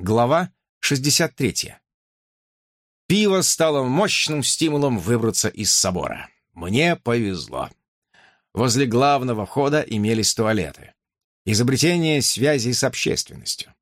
Глава 63. Пиво стало мощным стимулом выбраться из собора. Мне повезло. Возле главного входа имелись туалеты. Изобретение связей с общественностью.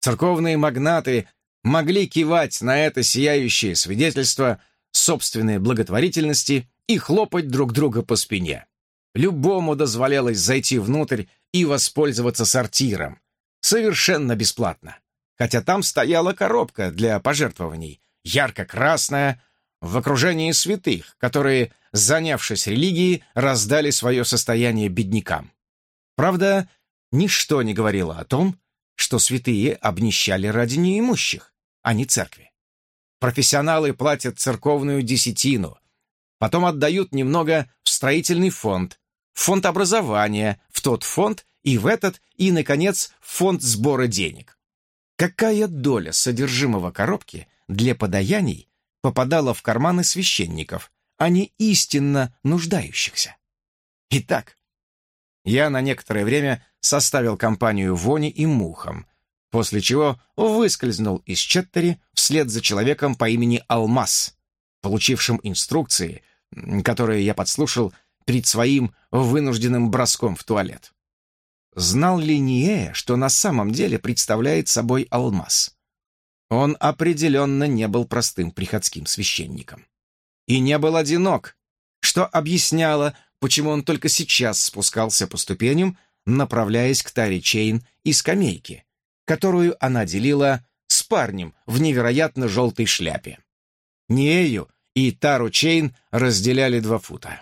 Церковные магнаты могли кивать на это сияющее свидетельство собственной благотворительности и хлопать друг друга по спине. Любому дозволялось зайти внутрь и воспользоваться сортиром. Совершенно бесплатно хотя там стояла коробка для пожертвований, ярко-красная, в окружении святых, которые, занявшись религией, раздали свое состояние беднякам. Правда, ничто не говорило о том, что святые обнищали ради неимущих, а не церкви. Профессионалы платят церковную десятину, потом отдают немного в строительный фонд, в фонд образования, в тот фонд и в этот, и, наконец, в фонд сбора денег. Какая доля содержимого коробки для подаяний попадала в карманы священников, а не истинно нуждающихся? Итак, я на некоторое время составил компанию Вони и Мухам, после чего выскользнул из Четтери вслед за человеком по имени Алмаз, получившим инструкции, которые я подслушал перед своим вынужденным броском в туалет. Знал ли Ниэя, что на самом деле представляет собой алмаз? Он определенно не был простым приходским священником. И не был одинок, что объясняло, почему он только сейчас спускался по ступеням, направляясь к Таре Чейн и скамейке, которую она делила с парнем в невероятно желтой шляпе. Ниэю и Тару Чейн разделяли два фута.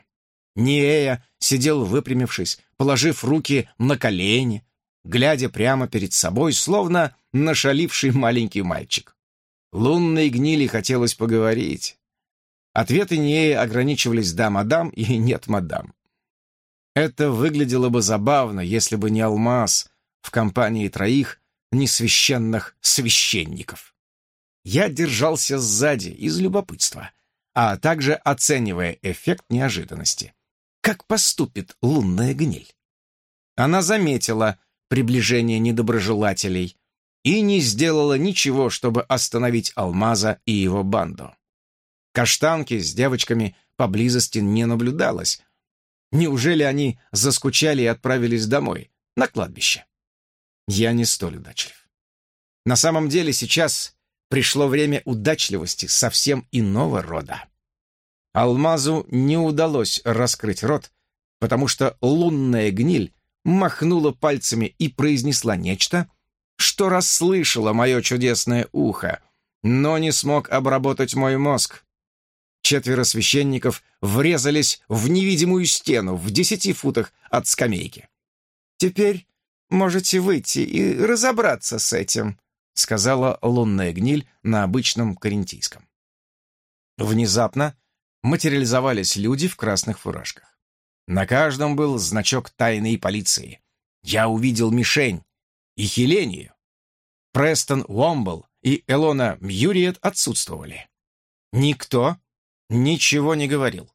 Ниэя сидел выпрямившись, положив руки на колени, глядя прямо перед собой, словно нашаливший маленький мальчик. Лунной гнили хотелось поговорить. Ответы Неи ограничивались «да, мадам» и «нет, мадам». Это выглядело бы забавно, если бы не алмаз в компании троих несвященных священников. Я держался сзади из любопытства, а также оценивая эффект неожиданности как поступит лунная гниль. Она заметила приближение недоброжелателей и не сделала ничего, чтобы остановить Алмаза и его банду. Каштанки с девочками поблизости не наблюдалось. Неужели они заскучали и отправились домой, на кладбище? Я не столь удачлив. На самом деле сейчас пришло время удачливости совсем иного рода. Алмазу не удалось раскрыть рот, потому что лунная гниль махнула пальцами и произнесла нечто, что расслышало мое чудесное ухо, но не смог обработать мой мозг. Четверо священников врезались в невидимую стену в десяти футах от скамейки. «Теперь можете выйти и разобраться с этим», сказала лунная гниль на обычном карентийском. Внезапно материализовались люди в красных фуражках. На каждом был значок тайной полиции. Я увидел мишень и Хелению. Престон Уомбл и Элона Мьюриет отсутствовали. Никто ничего не говорил.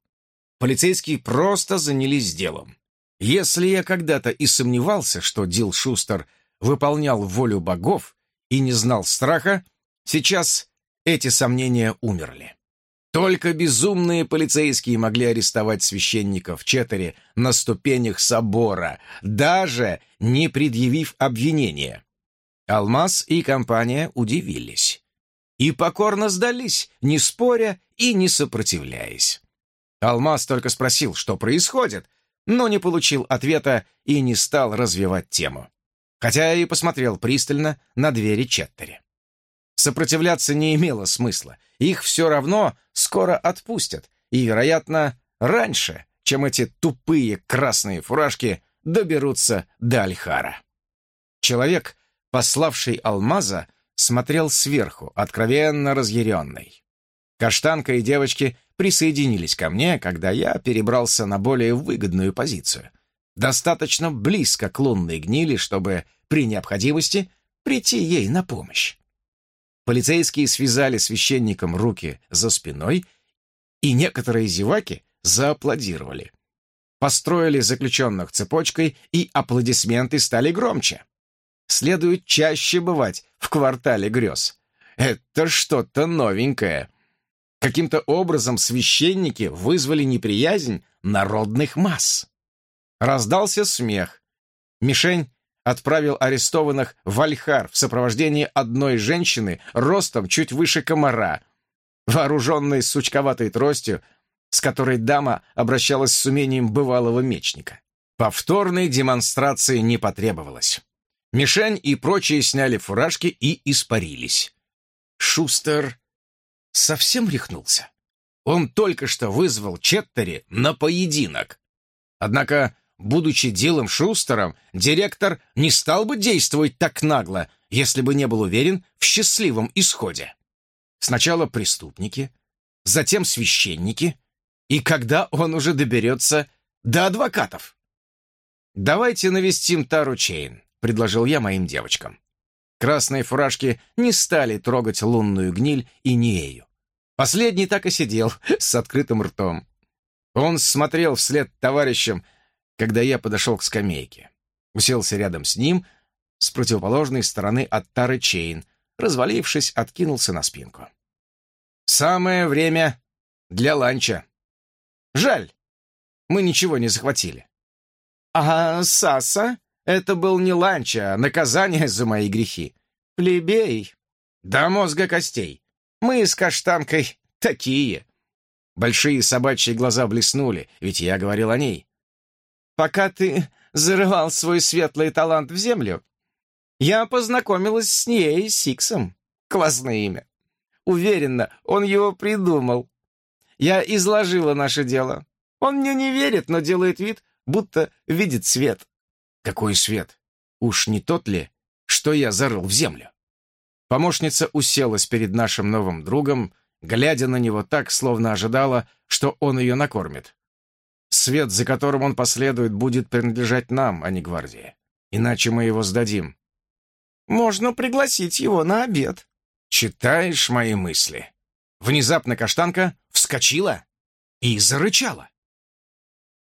Полицейские просто занялись делом. Если я когда-то и сомневался, что Дил Шустер выполнял волю богов и не знал страха, сейчас эти сомнения умерли. Только безумные полицейские могли арестовать священников в Четере на ступенях собора, даже не предъявив обвинения. Алмаз и компания удивились. И покорно сдались, не споря и не сопротивляясь. Алмаз только спросил, что происходит, но не получил ответа и не стал развивать тему. Хотя и посмотрел пристально на двери Четтери. Сопротивляться не имело смысла. Их все равно скоро отпустят. И, вероятно, раньше, чем эти тупые красные фуражки доберутся до Альхара. Человек, пославший алмаза, смотрел сверху, откровенно разъяренный. Каштанка и девочки присоединились ко мне, когда я перебрался на более выгодную позицию. Достаточно близко к лунной гнили, чтобы при необходимости прийти ей на помощь. Полицейские связали священникам руки за спиной, и некоторые зеваки зааплодировали. Построили заключенных цепочкой, и аплодисменты стали громче. Следует чаще бывать в квартале грез. Это что-то новенькое. Каким-то образом священники вызвали неприязнь народных масс. Раздался смех. Мишень отправил арестованных в Альхар в сопровождении одной женщины ростом чуть выше комара, вооруженной сучковатой тростью, с которой дама обращалась с умением бывалого мечника. Повторной демонстрации не потребовалось. Мишень и прочие сняли фуражки и испарились. Шустер совсем рехнулся. Он только что вызвал Четтери на поединок. Однако Будучи делом Шустером, директор не стал бы действовать так нагло, если бы не был уверен в счастливом исходе. Сначала преступники, затем священники, и когда он уже доберется до адвокатов. «Давайте навестим Тару Чейн», — предложил я моим девочкам. Красные фуражки не стали трогать лунную гниль и нею. Последний так и сидел с открытым ртом. Он смотрел вслед товарищам, когда я подошел к скамейке. Уселся рядом с ним, с противоположной стороны от Тары Чейн, развалившись, откинулся на спинку. «Самое время для ланча. Жаль, мы ничего не захватили». «А Саса? Это был не ланч, а наказание за мои грехи. Плебей. До мозга костей. Мы с каштанкой такие». Большие собачьи глаза блеснули, ведь я говорил о ней. Пока ты зарывал свой светлый талант в землю, я познакомилась с ней, Сиксом. Классное имя. Уверена, он его придумал. Я изложила наше дело. Он мне не верит, но делает вид, будто видит свет. Какой свет? Уж не тот ли, что я зарыл в землю? Помощница уселась перед нашим новым другом, глядя на него так, словно ожидала, что он ее накормит. Свет, за которым он последует, будет принадлежать нам, а не гвардии. Иначе мы его сдадим. Можно пригласить его на обед. Читаешь мои мысли? Внезапно каштанка вскочила и зарычала.